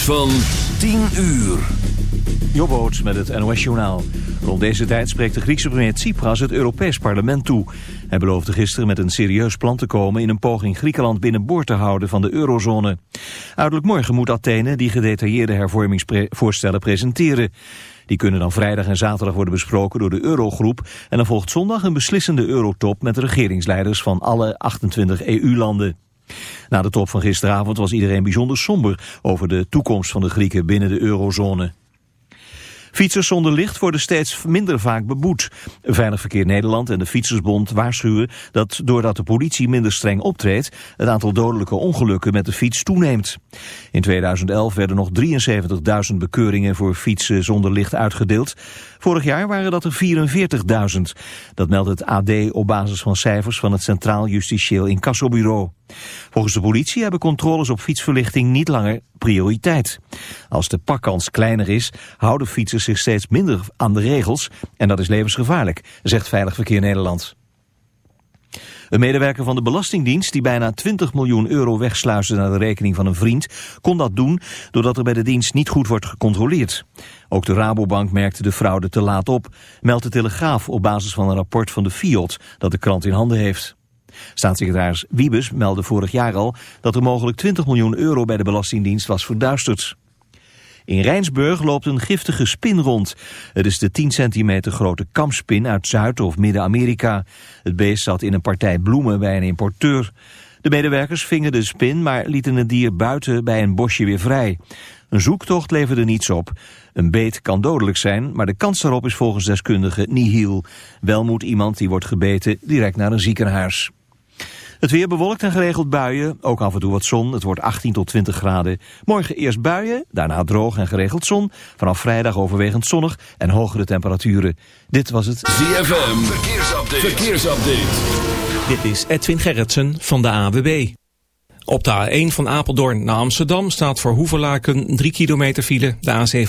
van 10 uur. Jobboot met het NOS Journaal. Rond deze tijd spreekt de Griekse premier Tsipras het Europees Parlement toe. Hij beloofde gisteren met een serieus plan te komen... in een poging Griekenland binnenboord te houden van de eurozone. Uiterlijk morgen moet Athene die gedetailleerde hervormingsvoorstellen presenteren. Die kunnen dan vrijdag en zaterdag worden besproken door de Eurogroep... en dan volgt zondag een beslissende eurotop met de regeringsleiders van alle 28 EU-landen. Na de top van gisteravond was iedereen bijzonder somber over de toekomst van de Grieken binnen de eurozone. Fietsers zonder licht worden steeds minder vaak beboet. Veilig Verkeer Nederland en de Fietsersbond waarschuwen dat doordat de politie minder streng optreedt, het aantal dodelijke ongelukken met de fiets toeneemt. In 2011 werden nog 73.000 bekeuringen voor fietsen zonder licht uitgedeeld. Vorig jaar waren dat er 44.000. Dat meldt het AD op basis van cijfers van het Centraal Justitieel Incassobureau. Volgens de politie hebben controles op fietsverlichting niet langer prioriteit. Als de pakkans kleiner is, houden fietsers zich steeds minder aan de regels en dat is levensgevaarlijk, zegt Veilig Verkeer Nederland. Een medewerker van de Belastingdienst die bijna 20 miljoen euro wegsluisde naar de rekening van een vriend, kon dat doen doordat er bij de dienst niet goed wordt gecontroleerd. Ook de Rabobank merkte de fraude te laat op, meldt de Telegraaf op basis van een rapport van de FIOD dat de krant in handen heeft. Staatssecretaris Wiebes meldde vorig jaar al dat er mogelijk 20 miljoen euro bij de Belastingdienst was verduisterd. In Rijnsburg loopt een giftige spin rond. Het is de 10 centimeter grote kamspin uit Zuid- of Midden-Amerika. Het beest zat in een partij bloemen bij een importeur. De medewerkers vingen de spin, maar lieten het dier buiten bij een bosje weer vrij. Een zoektocht leverde niets op. Een beet kan dodelijk zijn, maar de kans daarop is volgens deskundigen nihil. Wel moet iemand die wordt gebeten direct naar een ziekenhuis. Het weer bewolkt en geregeld buien, ook af en toe wat zon. Het wordt 18 tot 20 graden. Morgen eerst buien, daarna droog en geregeld zon. Vanaf vrijdag overwegend zonnig en hogere temperaturen. Dit was het ZFM Verkeersupdate. Verkeersupdate. Dit is Edwin Gerritsen van de AWB. Op de A1 van Apeldoorn naar Amsterdam staat voor Hoeverlaken 3 kilometer file. De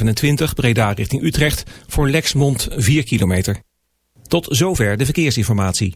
A27 Breda richting Utrecht voor Lexmond 4 kilometer. Tot zover de verkeersinformatie.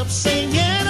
Up singing.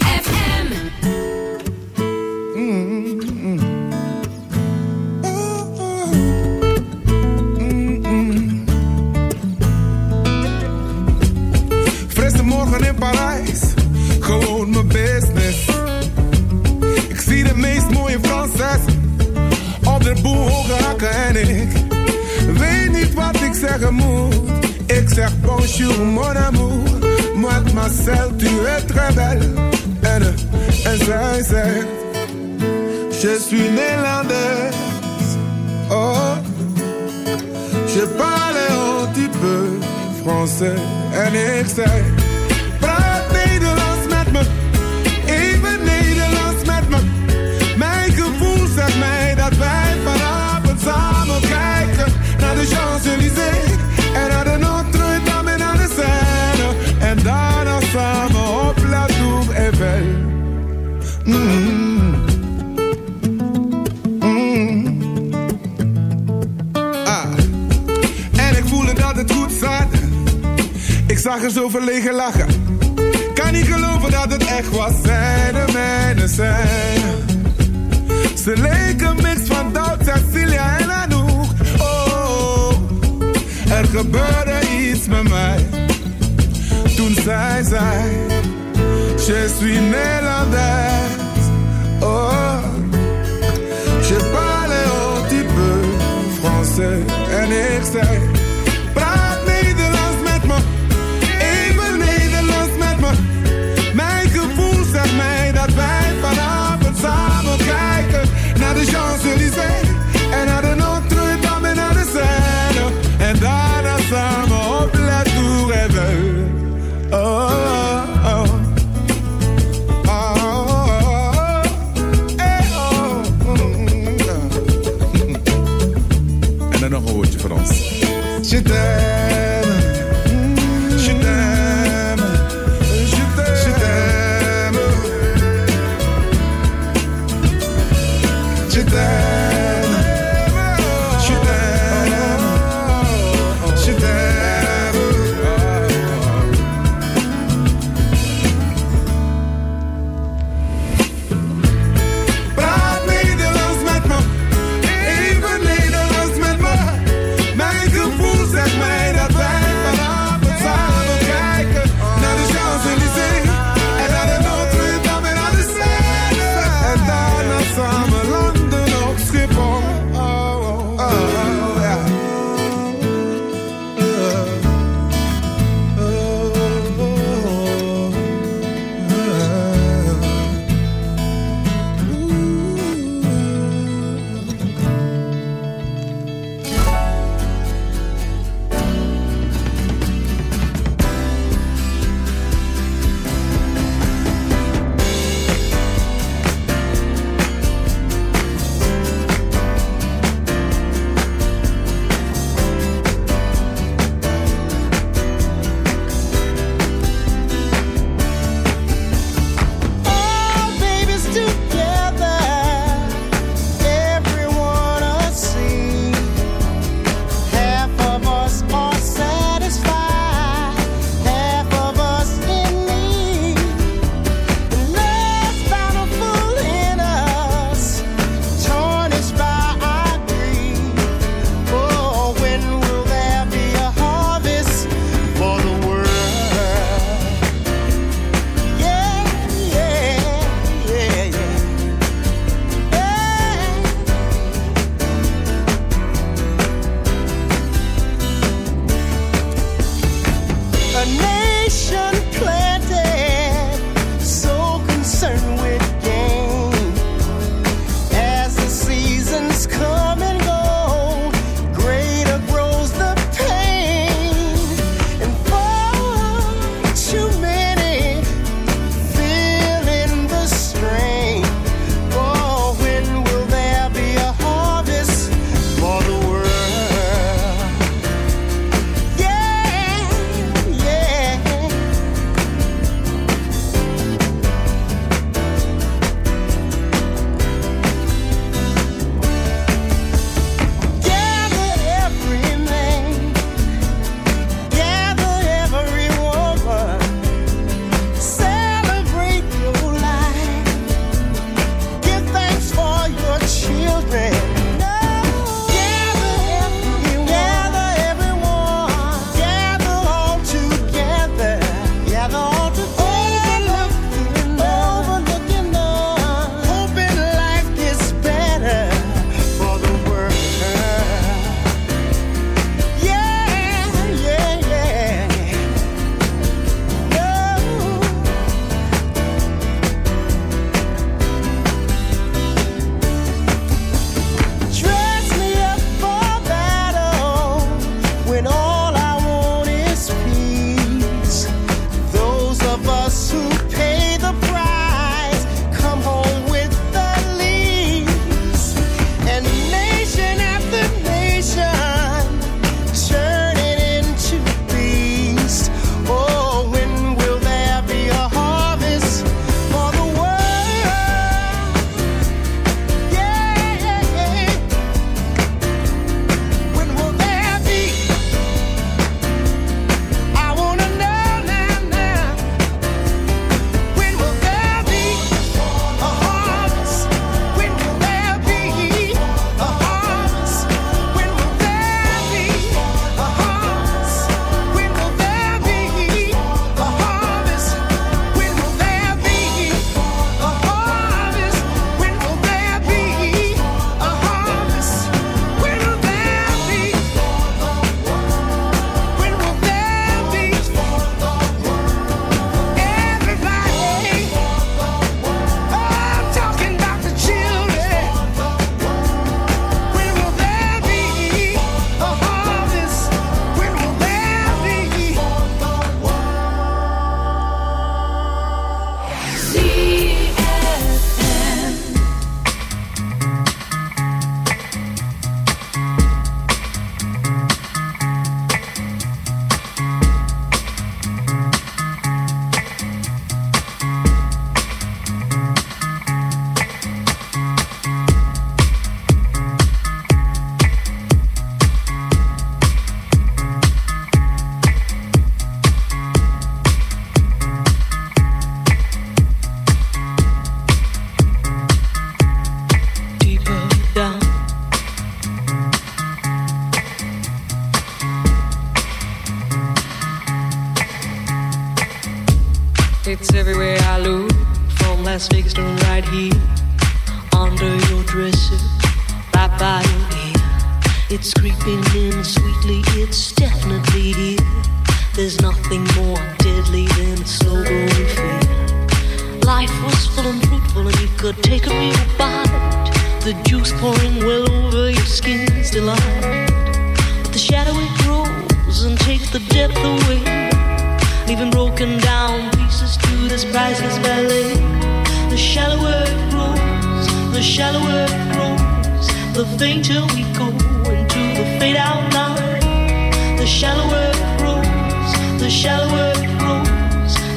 en ik zei nergens over liggen lachen. Kan niet geloven dat het echt was, zij de mijne zijn. Ze leken mix van Duits, Cecilia en Anouk. Oh, er gebeurde iets met mij. Toen zij zei, je suis Nederlander. Oh, je parle un petit peu français. En ik zei...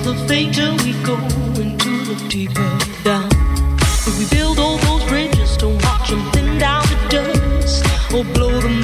the fainter we go into the deeper down. If we build all those bridges, don't watch them thin down to dust or blow them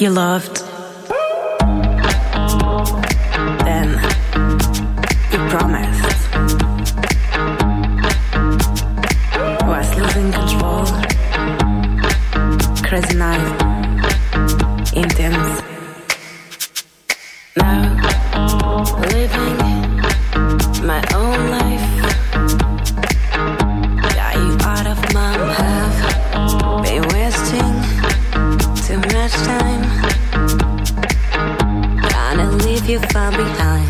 you loved, then you promised. Was losing control, crazy night, intense. Now living my own. leave if I'm behind.